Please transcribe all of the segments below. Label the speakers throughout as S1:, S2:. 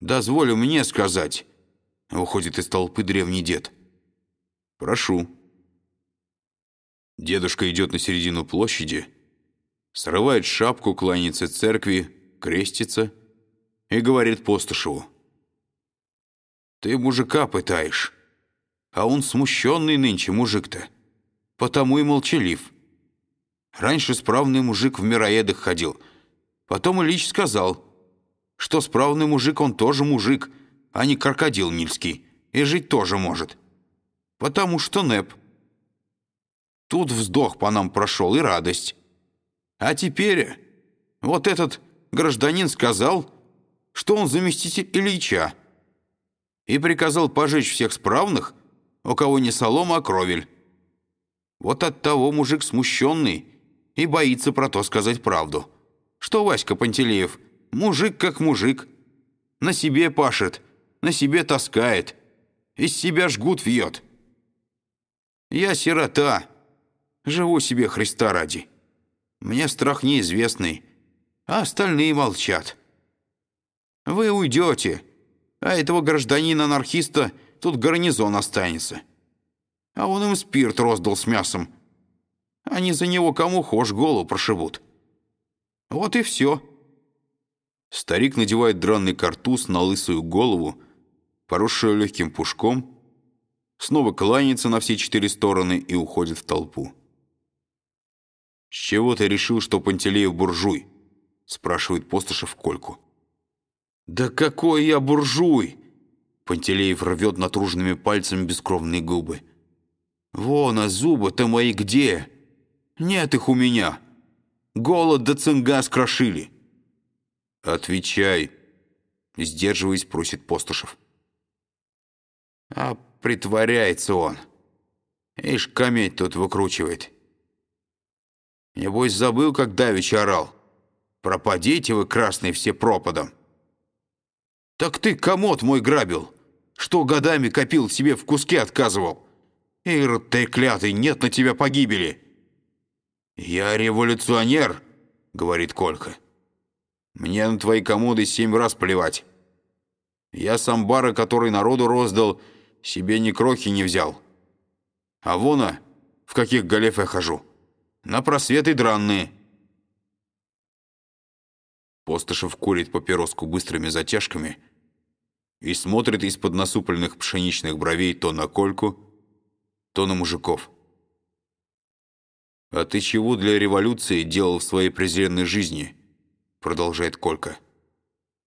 S1: Дозволю мне сказать. Уходит из толпы древний дед. Прошу. Дедушка идет на середину площади, срывает шапку, кланяется церкви, крестится и говорит Постышеву. «Ты мужика пытаешь, а он смущенный нынче мужик-то, потому и молчалив. Раньше справный мужик в мироедах ходил, потом Ильич сказал, что справный мужик он тоже мужик, а не крокодил нильский, и жить тоже может, потому что нэп». Тут вздох по нам прошел и радость. А теперь вот этот гражданин сказал, что он заместитель Ильича, и приказал пожечь всех справных, у кого не солома, а кровель. Вот от того мужик смущенный и боится про то сказать правду, что Васька Пантелеев мужик как мужик, на себе пашет, на себе таскает, из себя жгут вьет. Я сирота, Живу себе Христа ради. Мне страх неизвестный, а остальные молчат. Вы уйдете, а этого гражданина-анархиста тут гарнизон останется. А он им спирт роздал с мясом. Они за него кому хошь голову прошибут. Вот и все. Старик надевает дранный картуз на лысую голову, поросшую легким пушком, снова кланяется на все четыре стороны и уходит в толпу. «С чего ты решил, что Пантелеев буржуй?» — спрашивает Постышев Кольку. «Да какой я буржуй!» Пантелеев рвет натруженными пальцами бескровные губы. «Вон, а зубы-то мои где? Нет их у меня. Голод да цинга скрошили». «Отвечай», — сдерживаясь, просит Постышев. А притворяется он. Ишь, кометь тут выкручивает. Небось, забыл, как давеча орал. Пропадите вы, красные, все пропадом. Так ты комод мой грабил, что годами копил себе в куске отказывал. Ирод ты клятый, нет на тебя погибели. Я революционер, говорит Колька. Мне на твои комоды семь раз плевать. Я сам бара, который народу роздал, себе ни крохи не взял. А вон, в каких галеф я хожу на просветы дранные». Постышев курит папироску быстрыми затяжками и смотрит из-под насупленных пшеничных бровей то на Кольку, то на мужиков. «А ты чего для революции делал в своей презренной жизни?» Продолжает Колька.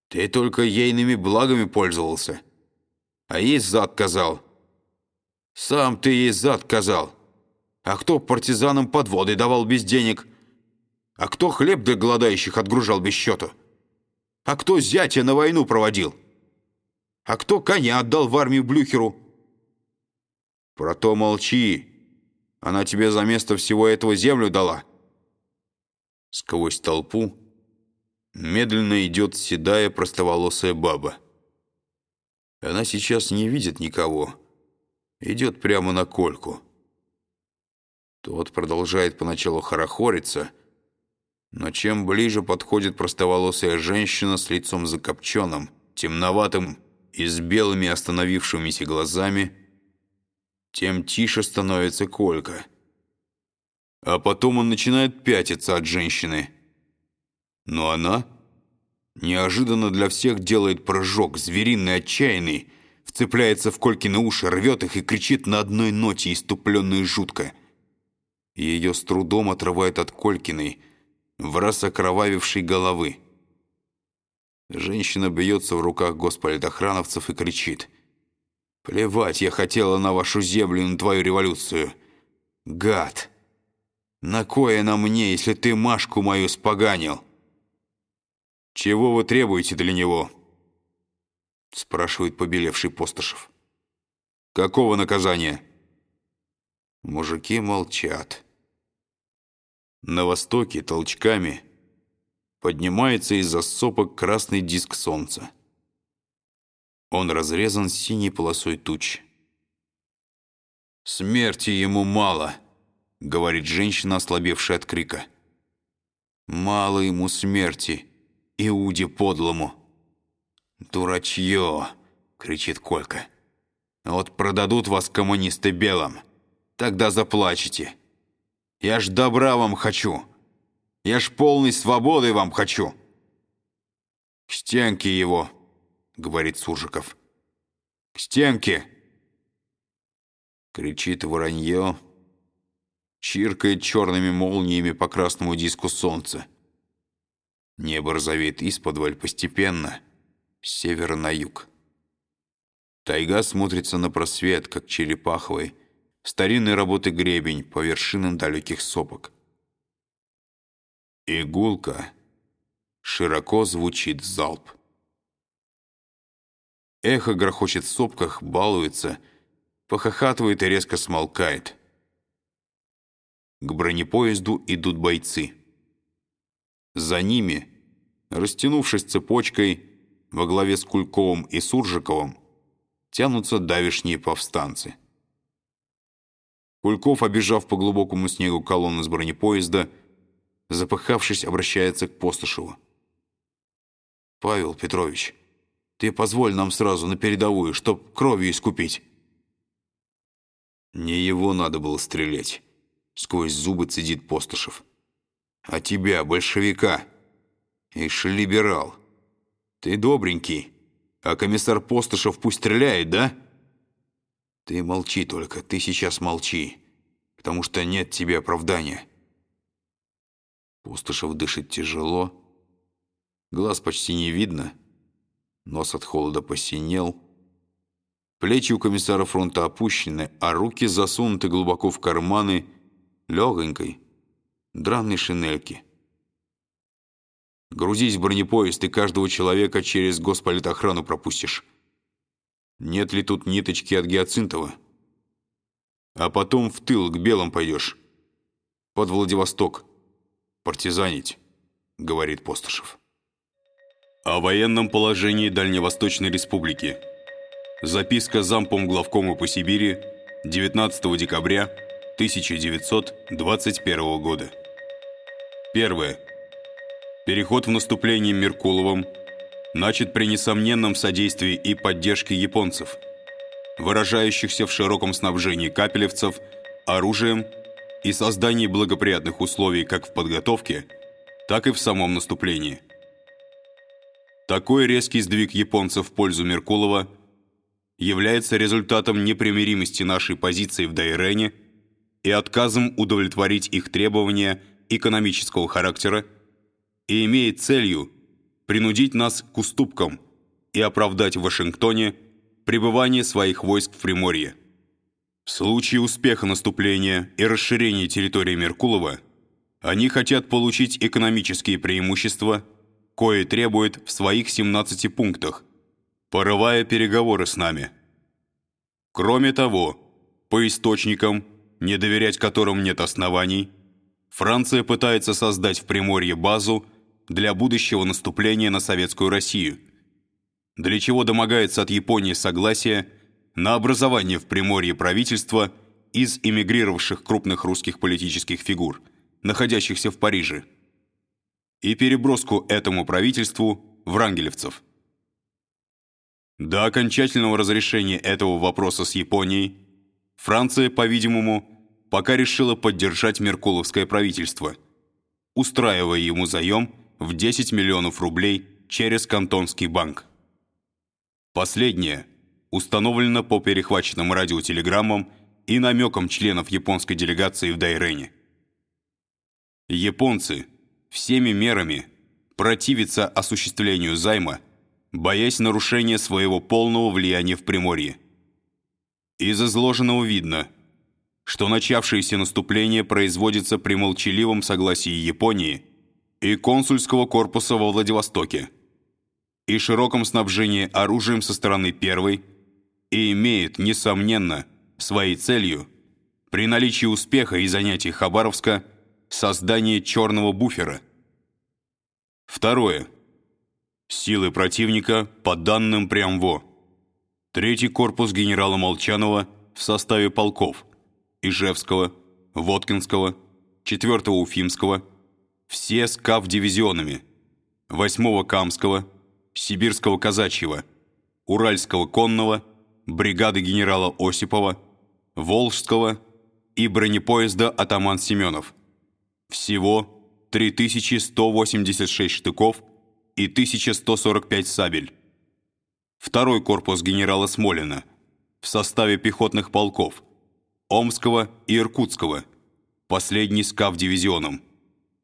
S1: «Ты только ейными благами пользовался, а ей зад казал. Сам ты ей зад казал». А кто партизанам подводы давал без денег? А кто хлеб для голодающих отгружал без счета? А кто зятя на войну проводил? А кто коня отдал в армию Блюхеру? Про то молчи. Она тебе за место всего этого землю дала. Сквозь толпу медленно идет седая простоволосая баба. Она сейчас не видит никого. Идет прямо на Кольку. Тот продолжает поначалу хорохориться, но чем ближе подходит простоволосая женщина с лицом закопченным, темноватым и с белыми остановившимися глазами, тем тише становится Колька. А потом он начинает пятиться от женщины. Но она неожиданно для всех делает прыжок, звериный, отчаянный, вцепляется в Колькины уши, рвет их и кричит на одной ноте, иступленно и жутко ее с трудом отрывает от Колькиной, в раз окровавившей головы. Женщина бьется в руках госполитохрановцев и кричит. «Плевать я хотела на вашу землю и на твою революцию! Гад! На кое на мне, если ты Машку мою споганил?» «Чего вы требуете для него?» спрашивает побелевший Постышев. «Какого наказания?» Мужики молчат. На востоке толчками поднимается из-за сопок красный диск солнца. Он разрезан синей полосой туч. «Смерти ему мало», — говорит женщина, ослабевшая от крика. «Мало ему смерти, Иуде подлому. «Дурачье!» — кричит Колька. «Вот продадут вас коммунисты белым, тогда заплачете. Я ж добра вам хочу. Я ж полной свободы вам хочу». «К стенке его!» — говорит Суржиков. «К стенке!» Кричит воронье, чиркает черными молниями по красному диску солнца. Небо розовеет исподволь постепенно, с севера на юг. Тайга смотрится на просвет, как черепаховый, старинной работы гребень по вершинам далеких сопок. Игулка широко звучит залп. Эхо грохочет в сопках, балуется, похохатывает и резко смолкает. К бронепоезду идут бойцы. За ними, растянувшись цепочкой, во главе с Кульковым и Суржиковым, тянутся давишние повстанцы. Кульков, обежав по глубокому снегу колонну с бронепоезда, запыхавшись, обращается к Постышеву. «Павел Петрович, ты позволь нам сразу на передовую, чтоб кровью искупить». Не его надо было стрелять, сквозь зубы цедит Постышев. А тебя, большевика, ишь либерал. Ты добренький, а комиссар Постышев пусть стреляет, да? Ты молчи только, ты сейчас молчи, потому что нет тебе оправдания. Постышев дышит тяжело, глаз почти не видно, нос от холода посинел, плечи у комиссара фронта опущены, а руки засунуты глубоко в карманы легонькой, драной шинельки. Грузись в бронепоезд, и каждого человека через госполитохрану пропустишь. Нет ли тут ниточки от Гиацинтова? А потом в тыл к белым пойдешь. Под Владивосток. Партизанить, говорит Постышев.
S2: О военном положении Дальневосточной Республики. Записка зампом главкома по Сибири 19 декабря 1921 года. Первое. Переход в наступление Меркуловым начат при несомненном содействии и поддержке японцев, выражающихся в широком снабжении капелевцев оружием и создании благоприятных условий как в подготовке, так и в самом наступлении. Такой резкий сдвиг японцев в пользу Меркулова является результатом непримиримости нашей позиции в Дайрене и отказом удовлетворить их требования экономического характера и имеет целью принудить нас к уступкам и оправдать в Вашингтоне пребывание своих войск в Приморье. В случае успеха наступления и расширения территории Меркулова они хотят получить экономические преимущества, кое требуют в своих 17 пунктах, порывая переговоры с нами. Кроме того, по источникам, не доверять которым нет оснований, Франция пытается создать в Приморье базу для будущего наступления на Советскую Россию, для чего домогается от Японии согласия на образование в Приморье правительства из эмигрировавших крупных русских политических фигур, находящихся в Париже, и переброску этому правительству врангелевцев. До окончательного разрешения этого вопроса с Японией Франция, по-видимому, пока решила поддержать Меркуловское правительство, устраивая ему заем в 10 миллионов рублей через Кантонский банк. Последнее установлено по перехваченным радиотелеграммам и намекам членов японской делегации в Дайрене. Японцы всеми мерами противятся осуществлению займа, боясь нарушения своего полного влияния в Приморье. Из изложенного видно – что начавшееся наступление производится при молчаливом согласии Японии и консульского корпуса во Владивостоке и широком снабжении оружием со стороны первой и имеет, несомненно, своей целью при наличии успеха и занятий Хабаровска создание черного буфера. Второе. Силы противника по данным Прямво. Третий корпус генерала Молчанова в составе полков – Ижевского, Воткинского, 4-го Уфимского, все с КАВ-дивизионами, 8-го Камского, Сибирского казачьего, Уральского конного, бригады генерала Осипова, Волжского и бронепоезда «Атаман Семенов». Всего 3186 штыков и 1145 сабель. Второй корпус генерала Смолина в составе пехотных полков Омского и Иркутского, последний с КАВ-дивизионом.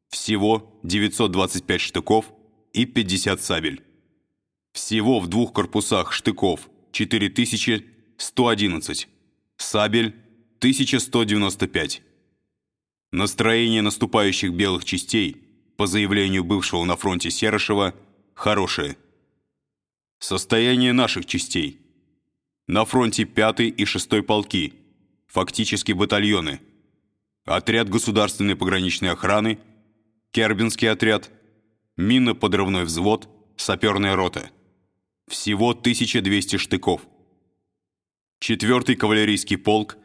S2: Всего 925 штыков и 50 сабель. Всего в двух корпусах штыков 4111, сабель 1195. Настроение наступающих белых частей, по заявлению бывшего на фронте Серышева, хорошее. Состояние наших частей. На фронте 5 и 6 полки, фактически батальоны. Отряд государственной пограничной охраны, Кербинский отряд, минно-подрывной взвод, саперная рота. Всего 1200 штыков. Четвертый кавалерийский полк,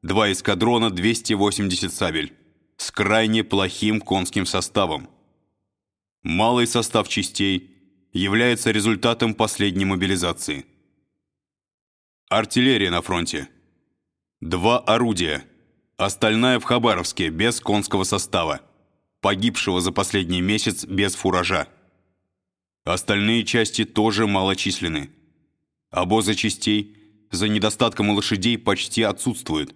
S2: два эскадрона, 280 сабель, с крайне плохим конским составом. Малый состав частей является результатом последней мобилизации. Артиллерия на фронте. Два орудия. Остальная в Хабаровске без конского состава, погибшего за последний месяц без фуража. Остальные части тоже малочисленны. Обозы частей за недостатком лошадей почти отсутствуют.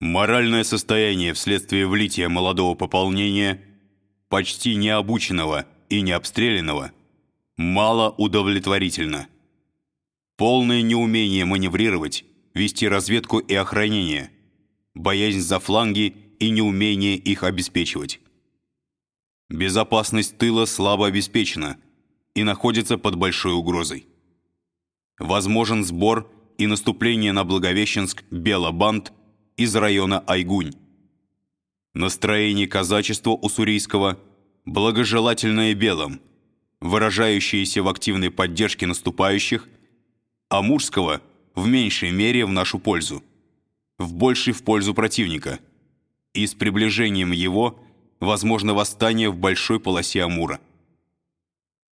S2: Моральное состояние вследствие влития молодого пополнения, почти необученного и необстрелянного, мало удовлетворительно. Полное неумение маневрировать, вести разведку и охранение, боязнь за фланги и неумение их обеспечивать. Безопасность тыла слабо обеспечена и находится под большой угрозой. Возможен сбор и наступление на Благовещенск Белобанд из района Айгунь. Настроение казачества уссурийского благожелательное белым, выражающееся в активной поддержке наступающих, а мужского в меньшей мере в нашу пользу, в большей в пользу противника, и с приближением его – возможно восстание в большой полосе Амура.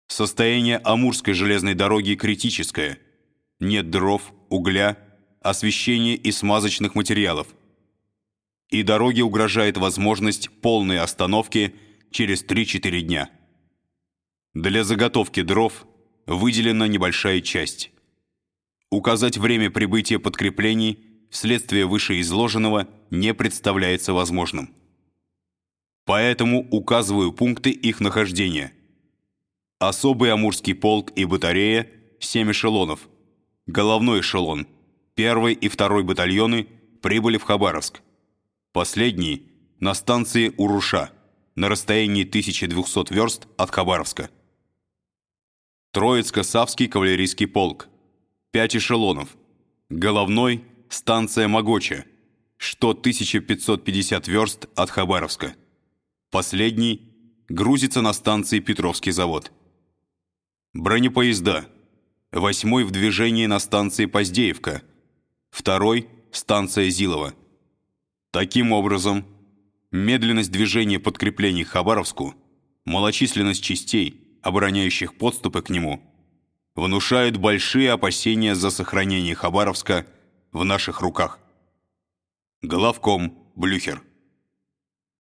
S2: Состояние Амурской железной дороги критическое. Нет дров, угля, освещения и смазочных материалов. И дороге угрожает возможность полной остановки через 3-4 дня. Для заготовки дров выделена небольшая часть. Указать время прибытия подкреплений вследствие вышеизложенного не представляется возможным. Поэтому указываю пункты их нахождения. Особый Амурский полк и батарея – 7 эшелонов. Головной эшелон – 1 и 2 батальоны прибыли в Хабаровск. Последний – на станции Уруша, на расстоянии 1200 верст от Хабаровска. Троицко-Савский кавалерийский полк – 5 эшелонов. Головной – станция Могоча, что 1550 верст от Хабаровска. Последний грузится на станции Петровский завод. Бронепоезда. Восьмой в движении на станции Поздеевка. Второй – станция Зилова. Таким образом, медленность движения подкреплений к Хабаровску, малочисленность частей, обороняющих подступы к нему, внушает большие опасения за сохранение Хабаровска в наших руках. Головком Блюхер.